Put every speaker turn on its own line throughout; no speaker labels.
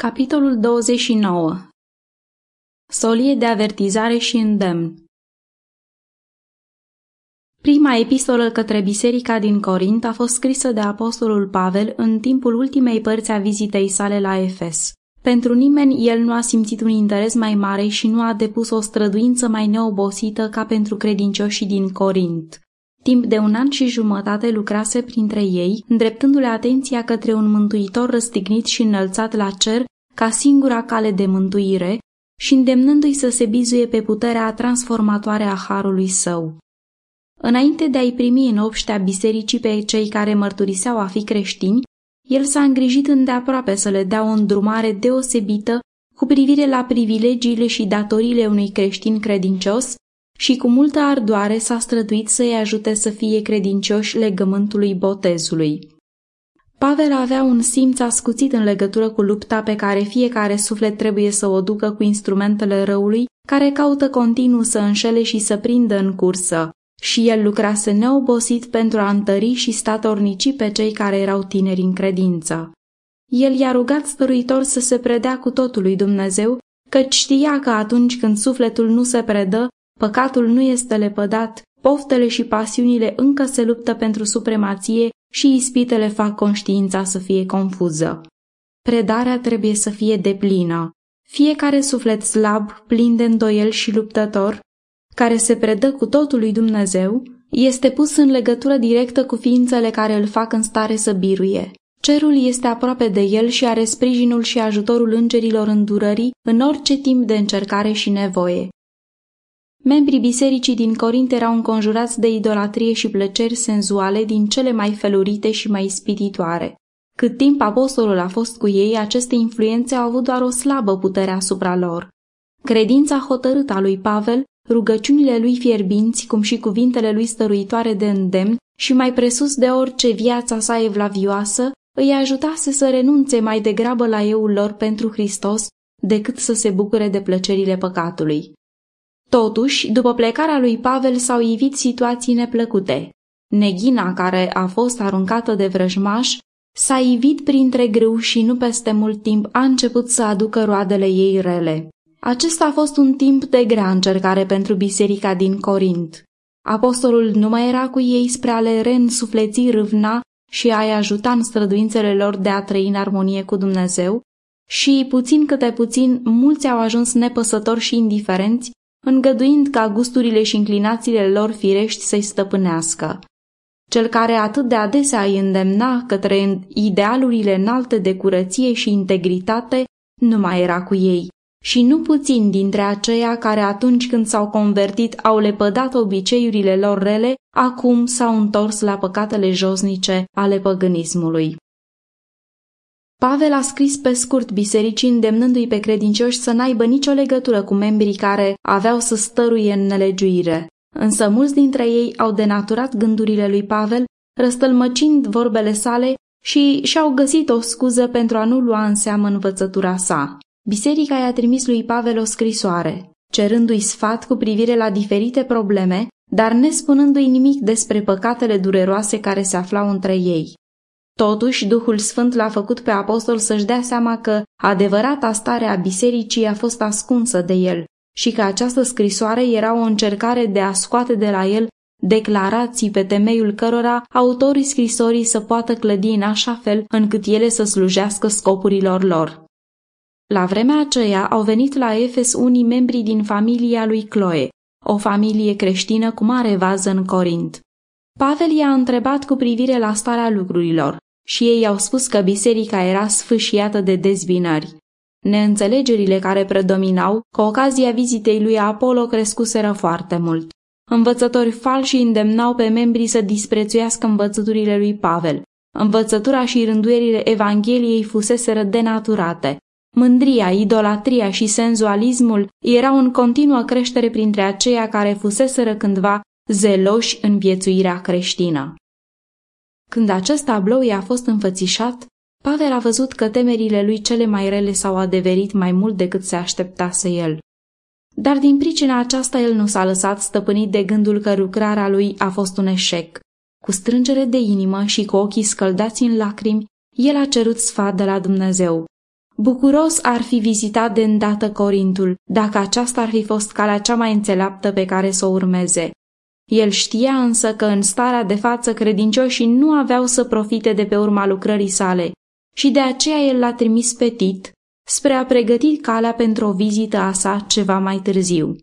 Capitolul 29 Solie de avertizare și îndemn Prima epistolă către biserica din Corint a fost scrisă de apostolul Pavel în timpul ultimei părți a vizitei sale la Efes. Pentru nimeni el nu a simțit un interes mai mare și nu a depus o străduință mai neobosită ca pentru credincioșii din Corint. Timp de un an și jumătate lucrase printre ei, îndreptându-le atenția către un mântuitor răstignit și înălțat la cer ca singura cale de mântuire și îndemnându-i să se bizuie pe puterea transformatoare a harului său. Înainte de a-i primi în obștea bisericii pe cei care mărturiseau a fi creștini, el s-a îngrijit îndeaproape să le dea o îndrumare deosebită cu privire la privilegiile și datoriile unui creștin credincios și cu multă ardoare s-a străduit să-i ajute să fie credincioși legământului botezului. Pavel avea un simț ascuțit în legătură cu lupta pe care fiecare suflet trebuie să o ducă cu instrumentele răului, care caută continuu să înșele și să prindă în cursă, și el lucrase neobosit pentru a întări și statornici pe cei care erau tineri în credință. El i-a rugat stăruitor să se predea cu totul lui Dumnezeu, căci știa că atunci când sufletul nu se predă, păcatul nu este lepădat, poftele și pasiunile încă se luptă pentru supremație și ispitele fac conștiința să fie confuză. Predarea trebuie să fie deplină. Fiecare suflet slab, plin de îndoiel și luptător, care se predă cu totul lui Dumnezeu, este pus în legătură directă cu ființele care îl fac în stare să biruie. Cerul este aproape de el și are sprijinul și ajutorul îngerilor îndurării în orice timp de încercare și nevoie. Membrii bisericii din Corint erau înconjurați de idolatrie și plăceri senzuale din cele mai felurite și mai spititoare. Cât timp apostolul a fost cu ei, aceste influențe au avut doar o slabă putere asupra lor. Credința hotărâtă a lui Pavel, rugăciunile lui fierbinți, cum și cuvintele lui stăruitoare de îndemn și mai presus de orice viața sa evlavioasă, îi ajutase să renunțe mai degrabă la euul lor pentru Hristos decât să se bucure de plăcerile păcatului. Totuși, după plecarea lui Pavel s-au ivit situații neplăcute. Neghina care a fost aruncată de vrăjmaș s-a ivit printre grâu și nu peste mult timp a început să aducă roadele ei rele. Acesta a fost un timp de grea încercare pentru biserica din Corint. Apostolul nu mai era cu ei spre a le reînsufleți râvna și a-i ajuta în străduințele lor de a trăi în armonie cu Dumnezeu, și, puțin câte puțin, mulți au ajuns nepăsători și indiferenți îngăduind ca gusturile și inclinațiile lor firești să-i stăpânească. Cel care atât de adesea îi îndemna către idealurile înalte de curăție și integritate nu mai era cu ei. Și nu puțin dintre aceia care atunci când s-au convertit au lepădat obiceiurile lor rele, acum s-au întors la păcatele josnice ale păgânismului. Pavel a scris pe scurt bisericii îndemnându-i pe credincioși să n-aibă nicio legătură cu membrii care aveau să stăruie în nelegiuire. Însă mulți dintre ei au denaturat gândurile lui Pavel, răstălmăcind vorbele sale și și-au găsit o scuză pentru a nu lua în seamă învățătura sa. Biserica i-a trimis lui Pavel o scrisoare, cerându-i sfat cu privire la diferite probleme, dar nespunându-i nimic despre păcatele dureroase care se aflau între ei. Totuși, Duhul Sfânt l-a făcut pe apostol să-și dea seama că adevărata stare a bisericii a fost ascunsă de el și că această scrisoare era o încercare de a scoate de la el declarații pe temeiul cărora autorii scrisorii să poată clădi în așa fel încât ele să slujească scopurilor lor. La vremea aceea au venit la Efes unii membri din familia lui Chloe, o familie creștină cu mare vază în Corint. Pavel i-a întrebat cu privire la starea lucrurilor și ei au spus că biserica era sfâșiată de dezbinări. Neînțelegerile care predominau, cu ocazia vizitei lui Apollo, crescuseră foarte mult. Învățători falși îndemnau pe membrii să disprețuiască învățăturile lui Pavel. Învățătura și rânduierile Evangheliei fuseseră denaturate. Mândria, idolatria și senzualismul erau în continuă creștere printre aceia care fuseseră cândva zeloși în viețuirea creștină. Când acest tablou i-a fost înfățișat, Pavel a văzut că temerile lui cele mai rele s-au adeverit mai mult decât se așteptase el. Dar din pricina aceasta el nu s-a lăsat stăpânit de gândul că lucrarea lui a fost un eșec. Cu strângere de inimă și cu ochii scăldați în lacrimi, el a cerut sfat de la Dumnezeu. Bucuros ar fi vizitat de îndată Corintul, dacă aceasta ar fi fost calea cea mai înțeleaptă pe care să o urmeze. El știa însă că în starea de față credincioșii nu aveau să profite de pe urma lucrării sale și de aceea el l-a trimis pe Tit spre a pregăti calea pentru o vizită a sa ceva mai târziu.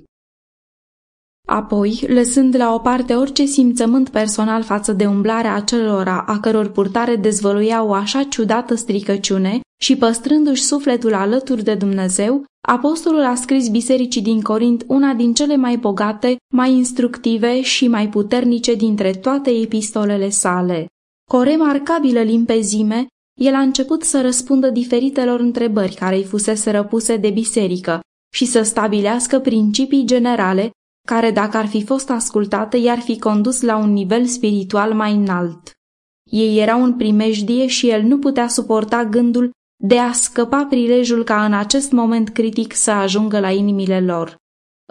Apoi, lăsând la o parte orice simțământ personal față de umblarea acelora a căror purtare dezvăluia o așa ciudată stricăciune și păstrându-și sufletul alături de Dumnezeu, apostolul a scris bisericii din Corint una din cele mai bogate, mai instructive și mai puternice dintre toate epistolele sale. Cu o remarcabilă limpezime, el a început să răspundă diferitelor întrebări care îi fusese răpuse de biserică și să stabilească principii generale care, dacă ar fi fost ascultate, i-ar fi condus la un nivel spiritual mai înalt. Ei erau în primejdie și el nu putea suporta gândul de a scăpa prilejul ca în acest moment critic să ajungă la inimile lor.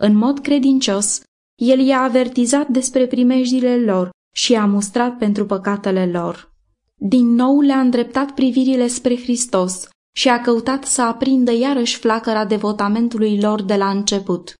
În mod credincios, el i-a avertizat despre primejdile lor și a mustrat pentru păcatele lor. Din nou le-a îndreptat privirile spre Hristos și a căutat să aprindă iarăși flacăra devotamentului lor de la început.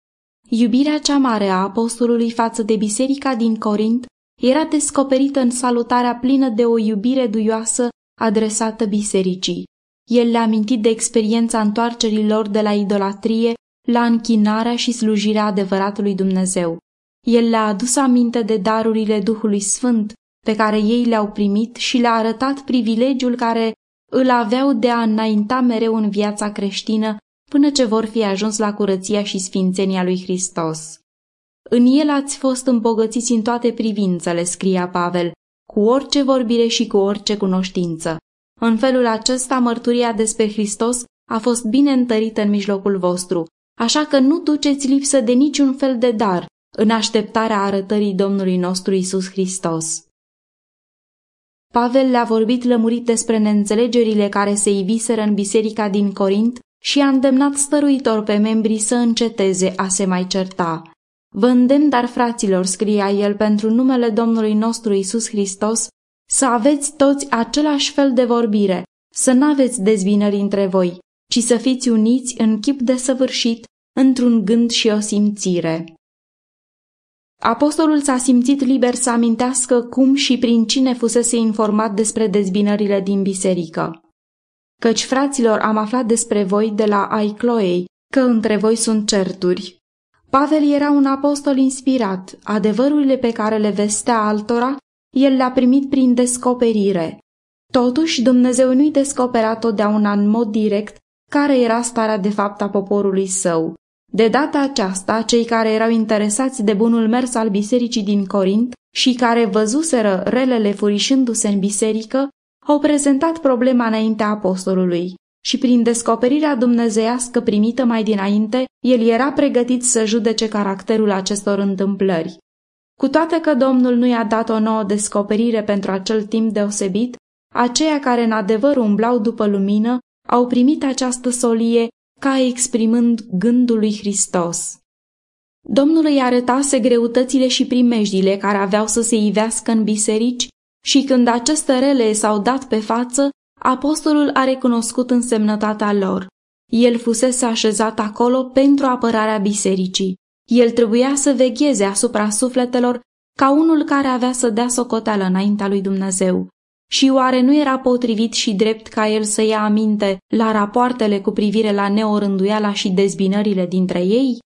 Iubirea cea mare a apostolului față de biserica din Corint era descoperită în salutarea plină de o iubire duioasă adresată bisericii. El le-a amintit de experiența întoarcerii lor de la idolatrie la închinarea și slujirea adevăratului Dumnezeu. El le-a adus aminte de darurile Duhului Sfânt pe care ei le-au primit și le-a arătat privilegiul care îl aveau de a înainta mereu în viața creștină până ce vor fi ajuns la curăția și sfințenia lui Hristos. În el ați fost îmbogățiți în toate privințele, scria Pavel, cu orice vorbire și cu orice cunoștință. În felul acesta, mărturia despre Hristos a fost bine întărită în mijlocul vostru, așa că nu duceți lipsă de niciun fel de dar în așteptarea arătării Domnului nostru Isus Hristos. Pavel le-a vorbit lămurit despre neînțelegerile care se iviseră în biserica din Corint și a îndemnat stăruitor pe membrii să înceteze a se mai certa. Vă îndemn, dar fraților, scria el, pentru numele Domnului nostru Isus Hristos, să aveți toți același fel de vorbire, să n-aveți dezbinări între voi, ci să fiți uniți în chip de săvârșit, într-un gând și o simțire. Apostolul s-a simțit liber să amintească cum și prin cine fusese informat despre dezbinările din biserică. Căci, fraților, am aflat despre voi de la ai Chloei, că între voi sunt certuri. Pavel era un apostol inspirat, adevărurile pe care le vestea altora, el le-a primit prin descoperire. Totuși, Dumnezeu nu-i descopera totdeauna în mod direct care era starea de fapt a poporului său. De data aceasta, cei care erau interesați de bunul mers al bisericii din Corint și care văzuseră relele furișându-se în biserică, au prezentat problema înaintea apostolului și prin descoperirea dumnezeiască primită mai dinainte, el era pregătit să judece caracterul acestor întâmplări. Cu toate că Domnul nu i-a dat o nouă descoperire pentru acel timp deosebit, aceia care în adevăr umblau după lumină au primit această solie ca exprimând gândul lui Hristos. Domnul îi arătase greutățile și primejdile care aveau să se ivească în biserici și când aceste rele s-au dat pe față, apostolul a recunoscut însemnătatea lor. El fusese așezat acolo pentru apărarea bisericii. El trebuia să vegheze asupra sufletelor ca unul care avea să dea socoteală înaintea lui Dumnezeu. Și oare nu era potrivit și drept ca el să ia aminte la rapoartele cu privire la neorânduiala și dezbinările dintre ei?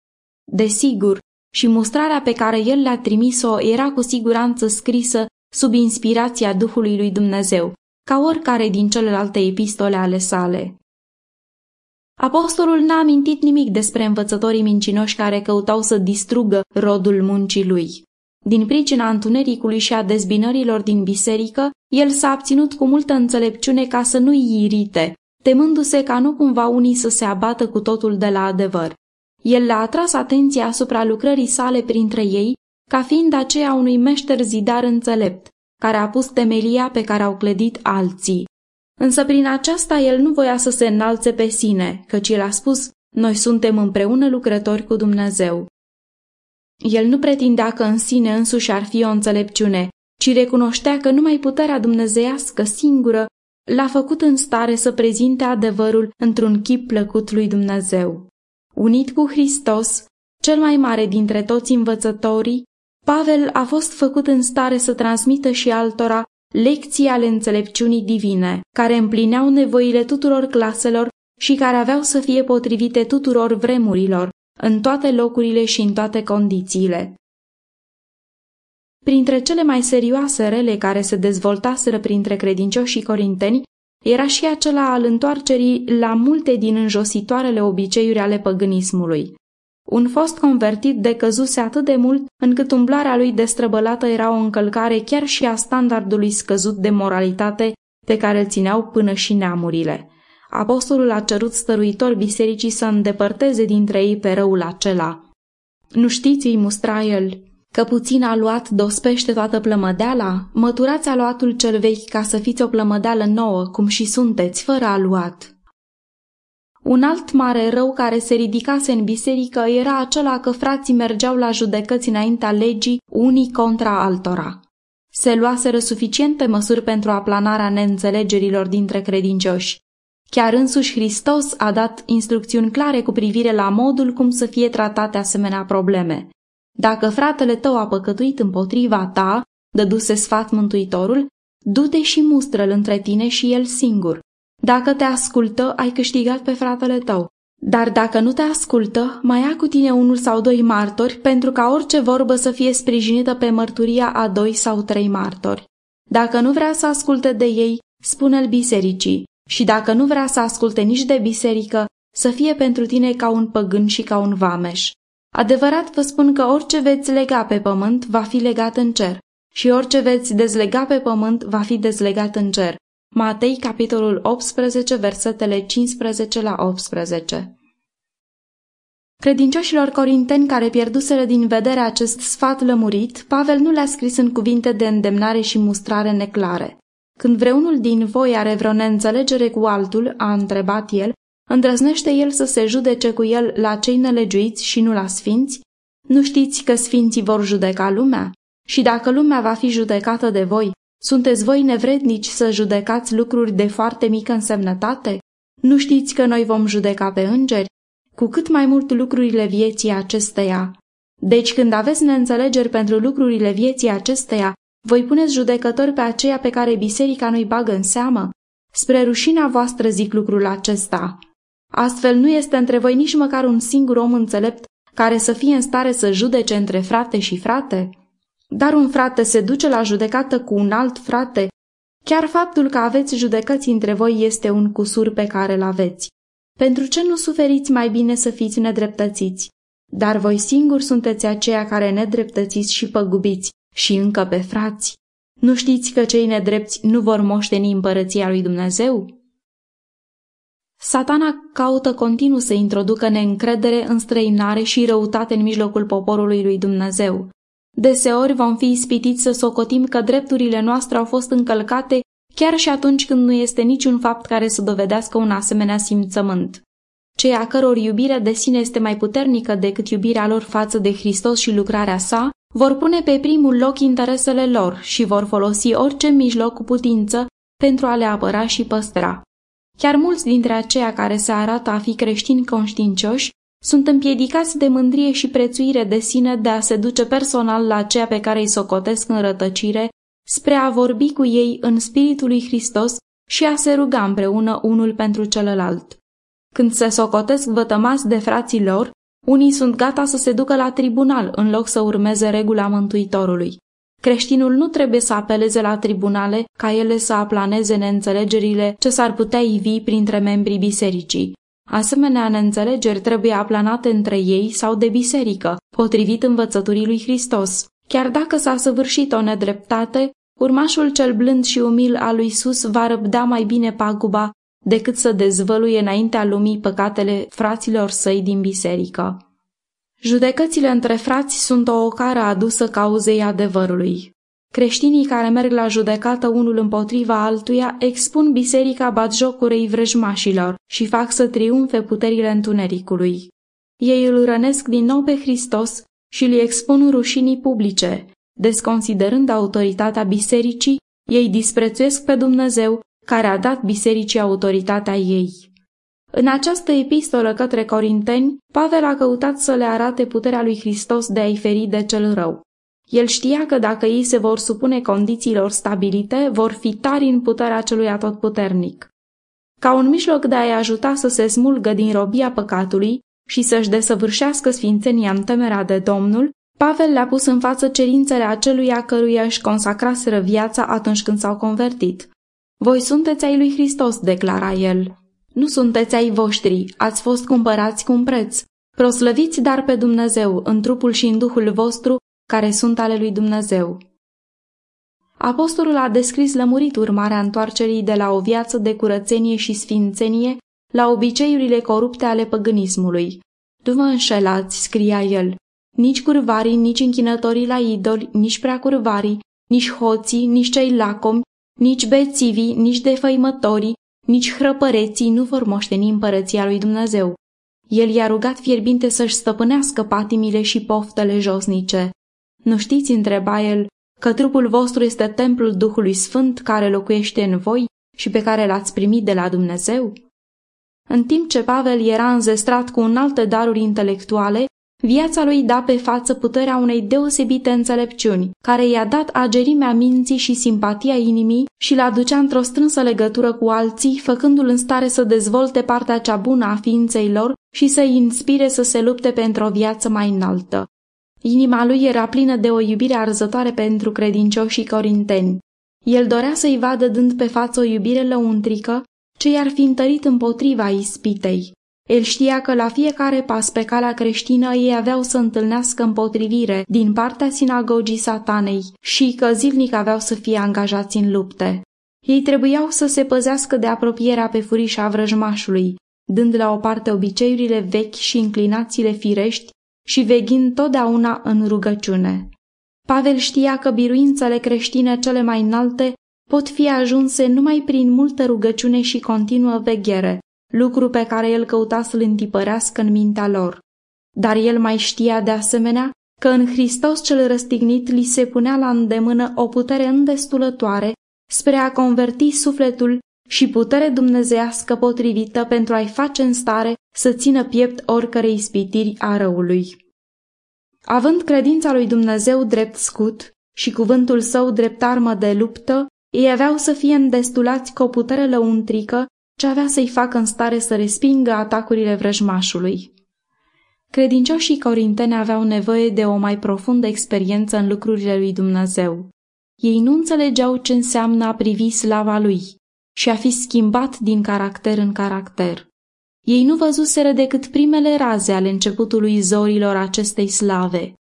Desigur, și mustrarea pe care el le-a trimis-o era cu siguranță scrisă sub inspirația Duhului lui Dumnezeu, ca oricare din celelalte epistole ale sale. Apostolul n-a amintit nimic despre învățătorii mincinoși care căutau să distrugă rodul muncii lui. Din pricina întunericului și a dezbinărilor din biserică, el s-a abținut cu multă înțelepciune ca să nu-i irite, temându-se ca nu cumva unii să se abată cu totul de la adevăr. El le-a atras atenția asupra lucrării sale printre ei ca fiind aceea unui meșter zidar înțelept, care a pus temelia pe care au clădit alții. Însă prin aceasta el nu voia să se înalțe pe sine, căci el a spus, noi suntem împreună lucrători cu Dumnezeu. El nu pretindea că în sine însuși ar fi o înțelepciune, ci recunoștea că numai puterea dumnezeiască singură l-a făcut în stare să prezinte adevărul într-un chip plăcut lui Dumnezeu. Unit cu Hristos, cel mai mare dintre toți învățătorii, Pavel a fost făcut în stare să transmită și altora lecții ale înțelepciunii divine, care împlineau nevoile tuturor claselor și care aveau să fie potrivite tuturor vremurilor, în toate locurile și în toate condițiile. Printre cele mai serioase rele care se dezvoltaseră printre credincioșii corinteni era și acela al întoarcerii la multe din înjositoarele obiceiuri ale păgânismului. Un fost convertit decăzuse atât de mult încât umblarea lui destrăbălată era o încălcare chiar și a standardului scăzut de moralitate pe care îl țineau până și neamurile. Apostolul a cerut stăruitor bisericii să îndepărteze dintre ei pe răul acela. Nu știți, îi mustra el, că puțin a luat dospește toată plămădeala? Măturați aluatul cel vechi ca să fiți o plămădeală nouă, cum și sunteți, fără aluat. Un alt mare rău care se ridicase în biserică era acela că frații mergeau la judecăți înaintea legii unii contra altora. Se luaseră suficiente măsuri pentru aplanarea neînțelegerilor dintre credincioși. Chiar însuși Hristos a dat instrucțiuni clare cu privire la modul cum să fie tratate asemenea probleme. Dacă fratele tău a păcătuit împotriva ta, dăduse sfat mântuitorul, du-te și mustră-l între tine și el singur. Dacă te ascultă, ai câștigat pe fratele tău. Dar dacă nu te ascultă, mai ia cu tine unul sau doi martori, pentru ca orice vorbă să fie sprijinită pe mărturia a doi sau trei martori. Dacă nu vrea să asculte de ei, spune-l bisericii, și dacă nu vrea să asculte nici de biserică, să fie pentru tine ca un păgân și ca un vameș. Adevărat vă spun că orice veți lega pe pământ va fi legat în cer și orice veți dezlega pe pământ va fi dezlegat în cer. Matei, capitolul 18, versetele 15 la 18 Credincioșilor corinteni care pierduseră din vedere acest sfat lămurit, Pavel nu le-a scris în cuvinte de îndemnare și mustrare neclare. Când vreunul din voi are vreo neînțelegere cu altul, a întrebat el, Îndrăznește el să se judece cu el la cei nelegiuiți și nu la sfinți? Nu știți că sfinții vor judeca lumea? Și dacă lumea va fi judecată de voi, sunteți voi nevrednici să judecați lucruri de foarte mică însemnătate? Nu știți că noi vom judeca pe îngeri? Cu cât mai mult lucrurile vieții acesteia. Deci când aveți neînțelegeri pentru lucrurile vieții acesteia, voi puneți judecători pe aceea pe care biserica nu-i bagă în seamă? Spre rușinea voastră zic lucrul acesta. Astfel nu este între voi nici măcar un singur om înțelept care să fie în stare să judece între frate și frate? Dar un frate se duce la judecată cu un alt frate. Chiar faptul că aveți judecăți între voi este un cusur pe care îl aveți. Pentru ce nu suferiți mai bine să fiți nedreptățiți? Dar voi singuri sunteți aceia care nedreptățiți și păgubiți și încă pe frați. Nu știți că cei nedrepți nu vor moșteni împărăția lui Dumnezeu? Satana caută continuu să introducă neîncredere, înstrăinare și răutate în mijlocul poporului lui Dumnezeu. Deseori vom fi ispitiți să socotim că drepturile noastre au fost încălcate chiar și atunci când nu este niciun fapt care să dovedească un asemenea simțământ. Cei a căror iubire de sine este mai puternică decât iubirea lor față de Hristos și lucrarea sa, vor pune pe primul loc interesele lor și vor folosi orice mijloc cu putință pentru a le apăra și păstra. Chiar mulți dintre aceia care se arată a fi creștini conștiincioși sunt împiedicați de mândrie și prețuire de sine de a se duce personal la aceea pe care îi socotesc în rătăcire, spre a vorbi cu ei în Spiritul lui Hristos și a se ruga împreună unul pentru celălalt. Când se socotesc vătămați de frații lor, unii sunt gata să se ducă la tribunal în loc să urmeze regula Mântuitorului. Creștinul nu trebuie să apeleze la tribunale ca ele să aplaneze neînțelegerile ce s-ar putea ivi printre membrii bisericii. Asemenea neînțelegeri trebuie aplanate între ei sau de biserică, potrivit învățăturii lui Hristos. Chiar dacă s-a săvârșit o nedreptate, urmașul cel blând și umil al lui Sus va răbda mai bine paguba decât să dezvăluie înaintea lumii păcatele fraților săi din biserică. Judecățile între frați sunt o ocară adusă cauzei adevărului. Creștinii care merg la judecată unul împotriva altuia expun biserica batjocurei vrăjmașilor și fac să triumfe puterile întunericului. Ei îl rănesc din nou pe Hristos și îi expun rușinii publice. Desconsiderând autoritatea bisericii, ei disprețuiesc pe Dumnezeu care a dat bisericii autoritatea ei. În această epistolă către Corinteni, Pavel a căutat să le arate puterea lui Hristos de a-i feri de cel rău. El știa că dacă ei se vor supune condițiilor stabilite, vor fi tari în puterea celui atotputernic. Ca un mijloc de a-i ajuta să se smulgă din robia păcatului și să-și desăvârșească sfințenia în temerea de Domnul, Pavel le-a pus în față cerințele aceluia căruia își consacraseră viața atunci când s-au convertit. Voi sunteți ai lui Hristos, declara el. Nu sunteți ai voștri, ați fost cumpărați cu un preț. Proslăviți dar pe Dumnezeu în trupul și în duhul vostru, care sunt ale lui Dumnezeu. Apostolul a descris lămurit urmarea întoarcerii de la o viață de curățenie și sfințenie la obiceiurile corupte ale păgânismului. Nu vă înșelați, scria el, nici curvarii, nici închinătorii la idoli, nici prea curvarii, nici hoții, nici cei lacomi, nici bețivii, nici defăimătorii, nici hrăpăreții nu vor moșteni împărăția lui Dumnezeu. El i-a rugat fierbinte să-și stăpânească patimile și poftele josnice. Nu știți, întreba el, că trupul vostru este templul Duhului Sfânt care locuiește în voi și pe care l-ați primit de la Dumnezeu? În timp ce Pavel era înzestrat cu alte daruri intelectuale, Viața lui da pe față puterea unei deosebite înțelepciuni, care i-a dat agerimea minții și simpatia inimii și l-a ducea într-o strânsă legătură cu alții, făcându-l în stare să dezvolte partea cea bună a ființei lor și să-i inspire să se lupte pentru o viață mai înaltă. Inima lui era plină de o iubire arzătoare pentru credincioșii corinteni. El dorea să-i vadă dând pe față o iubire lăuntrică, ce i-ar fi întărit împotriva ispitei. El știa că la fiecare pas pe calea creștină ei aveau să întâlnească împotrivire din partea sinagogii satanei și că zilnic aveau să fie angajați în lupte. Ei trebuiau să se păzească de apropierea pe furișa vrăjmașului, dând la o parte obiceiurile vechi și inclinațiile firești și veghind totdeauna în rugăciune. Pavel știa că biruințele creștine cele mai înalte pot fi ajunse numai prin multă rugăciune și continuă veghere, lucru pe care el căuta să-l întipărească în mintea lor. Dar el mai știa de asemenea că în Hristos cel răstignit li se punea la îndemână o putere îndestulătoare spre a converti sufletul și putere dumnezească potrivită pentru a-i face în stare să țină piept oricărei ispitiri a răului. Având credința lui Dumnezeu drept scut și cuvântul său drept armă de luptă, ei aveau să fie îndestulați cu o putere lăuntrică ce avea să-i facă în stare să respingă atacurile vrăjmașului. Credincioșii corinteni aveau nevoie de o mai profundă experiență în lucrurile lui Dumnezeu. Ei nu înțelegeau ce înseamnă a privi slava lui și a fi schimbat din caracter în caracter. Ei nu văzuseră decât primele raze ale începutului zorilor acestei slave.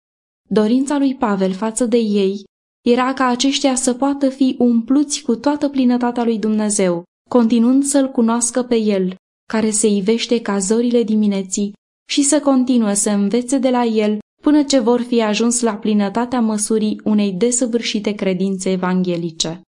Dorința lui Pavel față de ei era ca aceștia să poată fi umpluți cu toată plinătatea lui Dumnezeu continuând să-L cunoască pe El, care se ivește ca zorile dimineții, și să continue să învețe de la El până ce vor fi ajuns la plinătatea măsurii unei desăvârșite credințe evanghelice.